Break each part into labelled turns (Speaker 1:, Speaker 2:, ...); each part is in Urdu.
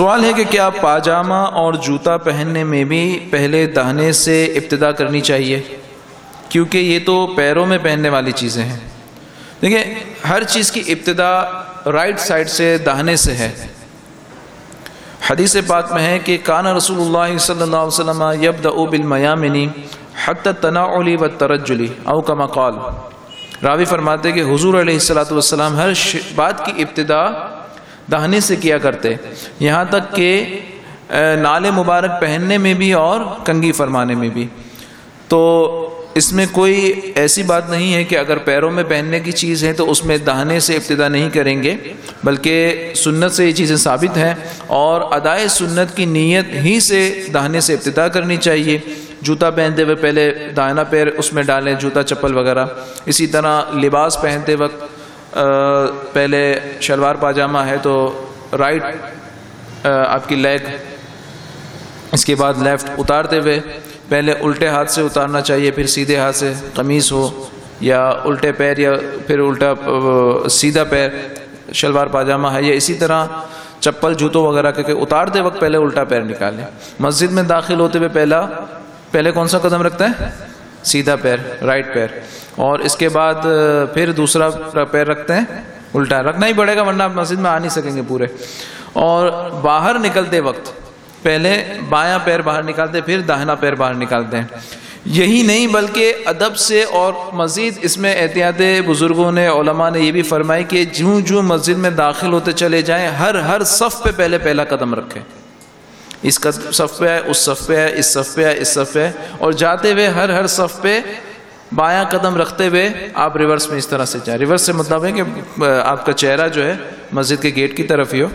Speaker 1: سوال ہے کہ کیا پاجامہ اور جوتا پہننے میں بھی پہلے دہنے سے ابتدا کرنی چاہیے؟ کیونکہ یہ تو پیروں میں پہننے والی چیزیں ہیں۔ دیکھیں، ہر چیز کی ابتدا رائٹ سائڈ سے دہنے سے ہے۔ حدیث پاک میں ہے کہ کان رسول اللہ صلی اللہ علیہ وسلم یبدا بالمیامنی حت تناعلی و ترجلی او کما قال۔ راوی فرماتے کہ حضور علیہ السلاۃ والسلام ہر بات کی ابتدا دہنے سے کیا کرتے؟ یہاں تک کہ نال مبارک پہننے میں بھی اور کنگھی فرمانے میں بھی۔ تو اس میں کوئی ایسی بات نہیں ہے کہ اگر پیروں میں پہننے کی چیز ہے تو اس میں دہنے سے ابتدا نہیں کریں گے، بلکہ سنت سے یہ چیزیں ثابت ہیں اور ادائے سنت کی نیت ہی سے دہنے سے ابتدا کرنی چاہیے۔ جوتا پہنتے ہوئے پہلے دائنا پیر اس میں ڈالیں، جوتا چپل وغیرہ۔ اسی طرح لباس پہنتے وقت پہلے شلوار پاجامہ ہے تو رائٹ آپ کی لیگ اس کے بعد لیفٹ اتارتے ہوئے پہلے الٹے ہاتھ سے اتارنا چاہیے، پھر سیدھے ہاتھ سے قمیص ہو یا الٹے پیر یا پھر الٹا سیدھا پیر، شلوار پاجامہ ہے یا اسی طرح چپل، جوتوں وغیرہ کے اتارتے وقت پہلے الٹا پیر نکالیں۔ مسجد میں داخل ہوتے ہوئے پہلا، پہلے کون سا قدم رکھتا ہے سیدھا پیر رائٹ پیر۔ اور اس کے بعد پھر دوسرا پیر رکھتے ہیں، الٹا۔ رکھنا ہی پڑے گا، ورنہ آپ مسجد میں آ نہیں سکیں گے پورے۔ اور باہر نکلتے وقت، پہلے بایاں پیر باہر نکالتے، پھر داہنا پیر باہر نکالتے ہیں۔ یہی نہیں، بلکہ ادب سے اور مزید اس میں احتیاط بزرگوں نے، علماء نے یہ بھی فرمائی کہ جوں جوں مسجد میں داخل ہوتے چلے جائیں، ہر ہر صف پہ پہلے پہلا قدم رکھیں۔ اس کا صف پہ ہے، اس صف پہ ہے، اس صف پہ ہے، اس صف پہ ہے۔ اور جاتے ہوئے ہر ہر صف پہ بایاں قدم رکھتے ہوئے آپ ریورس میں اس طرح سے جائیں۔ ریورس سے مطلب ہے کہ آپ کا چہرہ جو ہے مسجد کے گیٹ کی طرف ہی ہو۔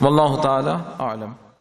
Speaker 1: واللہ تعالی عالم